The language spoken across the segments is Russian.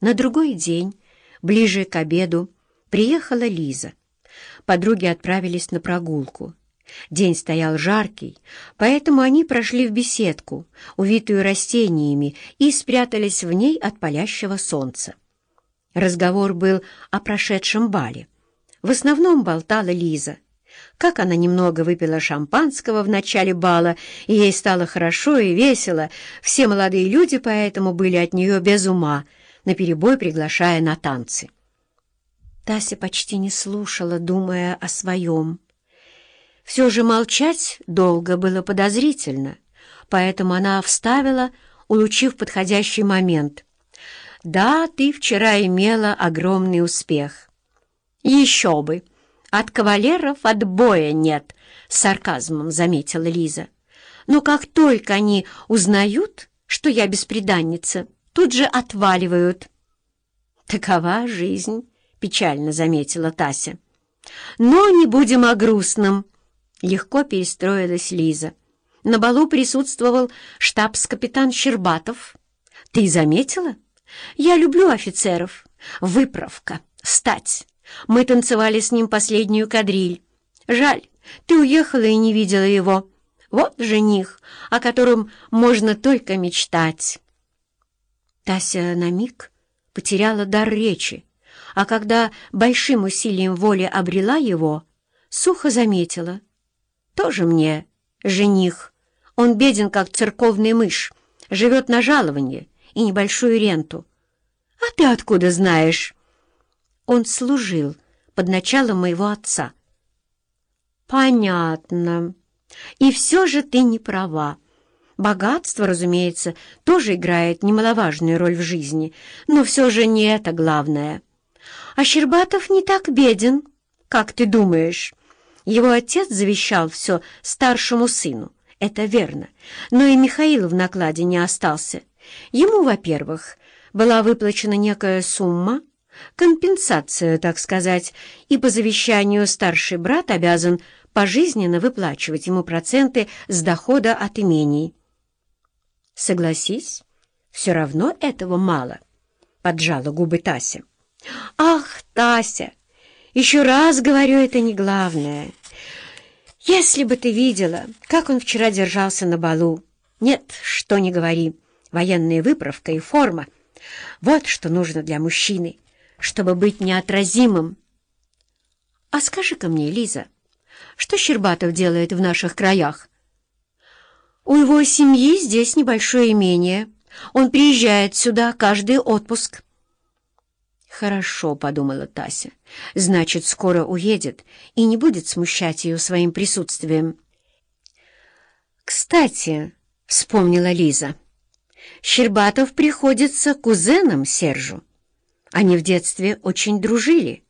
На другой день, ближе к обеду, приехала Лиза. Подруги отправились на прогулку. День стоял жаркий, поэтому они прошли в беседку, увитую растениями, и спрятались в ней от палящего солнца. Разговор был о прошедшем бале. В основном болтала Лиза. Как она немного выпила шампанского в начале бала, и ей стало хорошо и весело, все молодые люди поэтому были от нее без ума — наперебой приглашая на танцы. Тася почти не слушала, думая о своем. Все же молчать долго было подозрительно, поэтому она вставила, улучив подходящий момент. «Да, ты вчера имела огромный успех». «Еще бы! От кавалеров отбоя нет!» — с сарказмом заметила Лиза. «Но как только они узнают, что я бесприданница, тут же отваливают. «Такова жизнь», — печально заметила Тася. «Но не будем о грустном», — легко перестроилась Лиза. На балу присутствовал штабс-капитан Щербатов. «Ты заметила? Я люблю офицеров. Выправка, стать. Мы танцевали с ним последнюю кадриль. Жаль, ты уехала и не видела его. Вот жених, о котором можно только мечтать». Тася на миг потеряла дар речи, а когда большим усилием воли обрела его, сухо заметила. «Тоже мне жених. Он беден, как церковный мышь, живет на жалование и небольшую ренту. А ты откуда знаешь?» Он служил под началом моего отца. «Понятно. И все же ты не права. Богатство, разумеется, тоже играет немаловажную роль в жизни, но все же не это главное. А Щербатов не так беден, как ты думаешь. Его отец завещал все старшему сыну, это верно, но и Михаил в накладе не остался. Ему, во-первых, была выплачена некая сумма, компенсация, так сказать, и по завещанию старший брат обязан пожизненно выплачивать ему проценты с дохода от имений. Согласись, все равно этого мало, — поджала губы Тася. Ах, Тася, еще раз говорю, это не главное. Если бы ты видела, как он вчера держался на балу. Нет, что не говори, военная выправка и форма. Вот что нужно для мужчины, чтобы быть неотразимым. А скажи-ка мне, Лиза, что Щербатов делает в наших краях? У его семьи здесь небольшое имение. Он приезжает сюда каждый отпуск. «Хорошо», — подумала Тася. «Значит, скоро уедет и не будет смущать ее своим присутствием». «Кстати», — вспомнила Лиза, — «Щербатов приходится кузеном Сержу. Они в детстве очень дружили».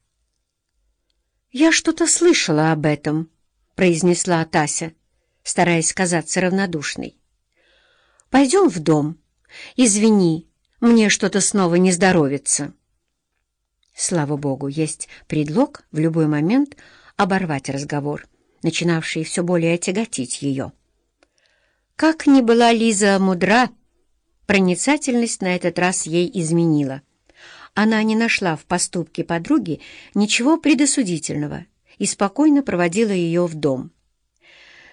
«Я что-то слышала об этом», — произнесла Тася стараясь казаться равнодушной. «Пойдем в дом. Извини, мне что-то снова не здоровится». Слава богу, есть предлог в любой момент оборвать разговор, начинавший все более тяготить ее. Как ни была Лиза мудра, проницательность на этот раз ей изменила. Она не нашла в поступке подруги ничего предосудительного и спокойно проводила ее в дом.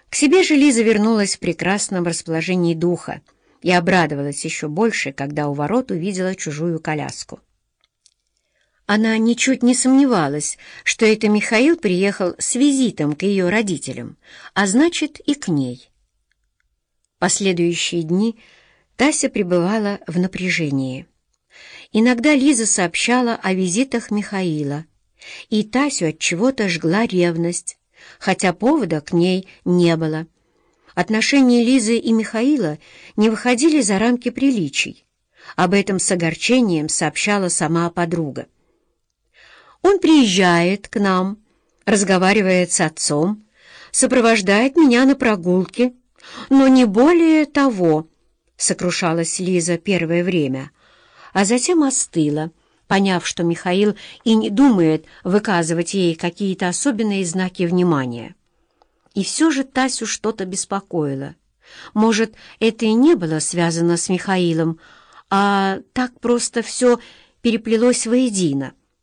К себе же Лиза вернулась в прекрасном расположении духа и обрадовалась еще больше, когда у ворот увидела чужую коляску. Она ничуть не сомневалась, что это Михаил приехал с визитом к ее родителям, а значит и к ней. Последующие дни Тася пребывала в напряжении. Иногда Лиза сообщала о визитах Михаила, и Тасю от чего-то жгла ревность, хотя повода к ней не было. Отношения Лизы и Михаила не выходили за рамки приличий. Об этом с огорчением сообщала сама подруга. «Он приезжает к нам, разговаривает с отцом, сопровождает меня на прогулки, но не более того», — сокрушалась Лиза первое время, а затем остыла поняв, что Михаил и не думает выказывать ей какие-то особенные знаки внимания. И все же Тасю что-то беспокоило. Может, это и не было связано с Михаилом, а так просто все переплелось воедино —